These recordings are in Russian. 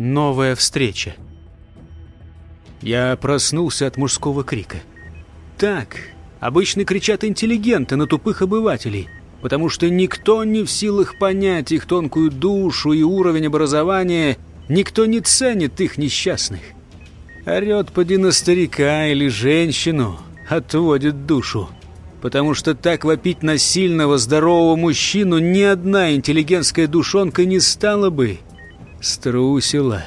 Новая встреча. Я проснулся от мужского крика. Так, обычно кричат интеллигенты на тупых обывателей, потому что никто не в силах понять их тонкую душу и уровень образования, никто не ценит их несчастных. Орет поди на старика или женщину, отводит душу. Потому что так вопить на сильного, здорового мужчину ни одна интеллигентская душонка не стала бы. Струсила.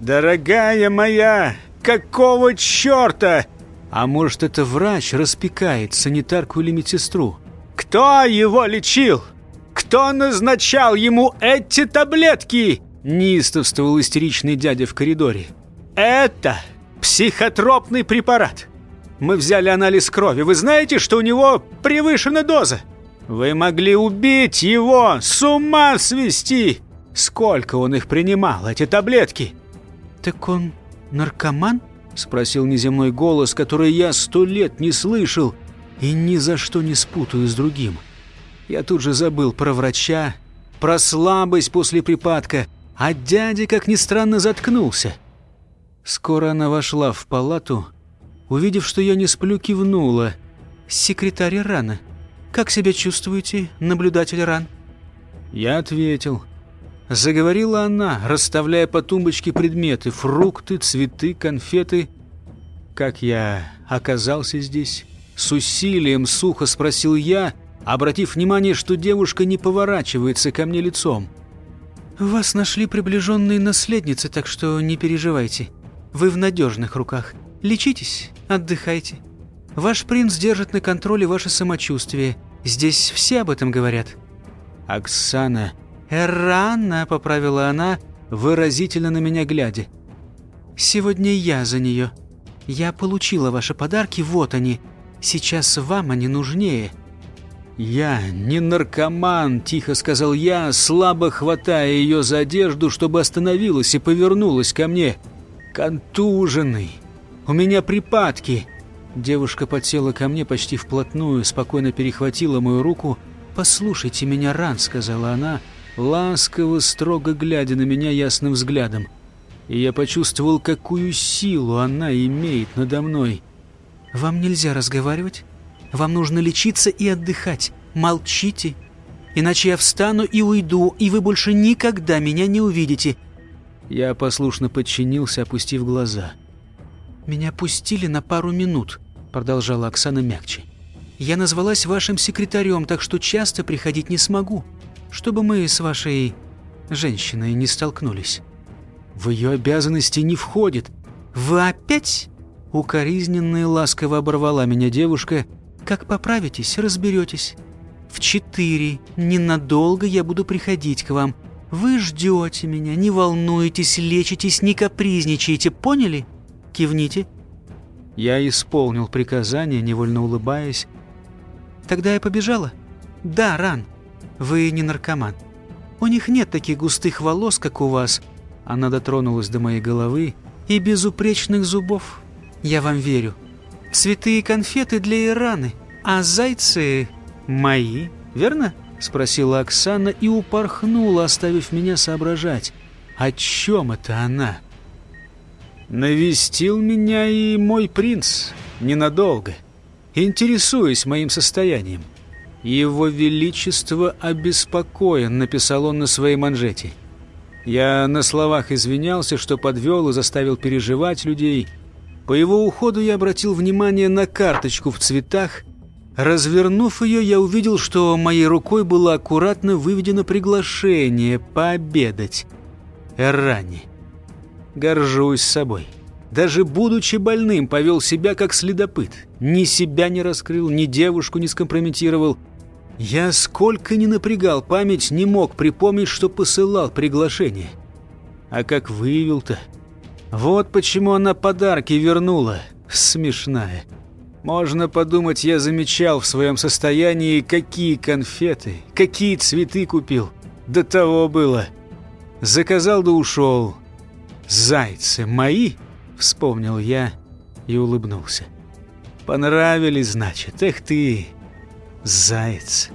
«Дорогая моя, какого черта?» А может, это врач распекает санитарку или медсестру? «Кто его лечил? Кто назначал ему эти таблетки?» Неистовствовал истеричный дядя в коридоре. «Это психотропный препарат. Мы взяли анализ крови. Вы знаете, что у него превышена доза? Вы могли убить его, с ума свести!» Сколько он их принимал, эти таблетки?» «Так он наркоман?» — спросил неземной голос, который я сто лет не слышал и ни за что не спутаю с другим. Я тут же забыл про врача, про слабость после припадка, а дядя, как ни странно, заткнулся. Скоро она вошла в палату, увидев, что я не сплю, кивнула. «Секретарь Рана, как себя чувствуете, наблюдатель Ран?» Я ответил — Заговорила она, расставляя по тумбочке предметы, фрукты, цветы, конфеты. Как я оказался здесь? С усилием сухо спросил я, обратив внимание, что девушка не поворачивается ко мне лицом. «Вас нашли приближенные наследницы, так что не переживайте. Вы в надежных руках. Лечитесь, отдыхайте. Ваш принц держит на контроле ваше самочувствие. Здесь все об этом говорят». Оксана «Рано», — поправила она, выразительно на меня глядя. «Сегодня я за нее. Я получила ваши подарки, вот они. Сейчас вам они нужнее». «Я не наркоман», — тихо сказал я, слабо хватая ее за одежду, чтобы остановилась и повернулась ко мне. «Контуженный. У меня припадки». Девушка подсела ко мне почти вплотную, спокойно перехватила мою руку. «Послушайте меня, Ран», — сказала она, — ласково, строго глядя на меня ясным взглядом. И я почувствовал, какую силу она имеет надо мной. «Вам нельзя разговаривать. Вам нужно лечиться и отдыхать. Молчите. Иначе я встану и уйду, и вы больше никогда меня не увидите». Я послушно подчинился, опустив глаза. «Меня пустили на пару минут», — продолжала Оксана мягче. «Я назвалась вашим секретарем, так что часто приходить не смогу чтобы мы с вашей женщиной не столкнулись. В ее обязанности не входит. Вы опять? Укоризненно и ласково оборвала меня девушка. Как поправитесь, разберетесь. В четыре. Ненадолго я буду приходить к вам. Вы ждете меня, не волнуйтесь, лечитесь, не капризничайте, поняли? Кивните. Я исполнил приказание, невольно улыбаясь. Тогда я побежала? Да, Ран. Вы не наркоман. У них нет таких густых волос, как у вас. Она дотронулась до моей головы. И безупречных зубов. Я вам верю. Цветы и конфеты для Ираны, а зайцы мои, верно? Спросила Оксана и упорхнула, оставив меня соображать. О чем это она? Навестил меня и мой принц ненадолго, интересуясь моим состоянием. «Его Величество обеспокоен», — написал он на своей манжете. Я на словах извинялся, что подвел и заставил переживать людей. По его уходу я обратил внимание на карточку в цветах. Развернув ее, я увидел, что моей рукой было аккуратно выведено приглашение пообедать. Эррани. Горжусь собой. Даже будучи больным, повел себя как следопыт. Ни себя не раскрыл, ни девушку не скомпрометировал. Я сколько ни напрягал память, не мог припомнить, что посылал приглашение. А как выявил-то? Вот почему она подарки вернула. Смешная. Можно подумать, я замечал в своем состоянии, какие конфеты, какие цветы купил. До того было. Заказал да ушел. «Зайцы мои?» — вспомнил я и улыбнулся. «Понравились, значит? Эх ты, заяц!»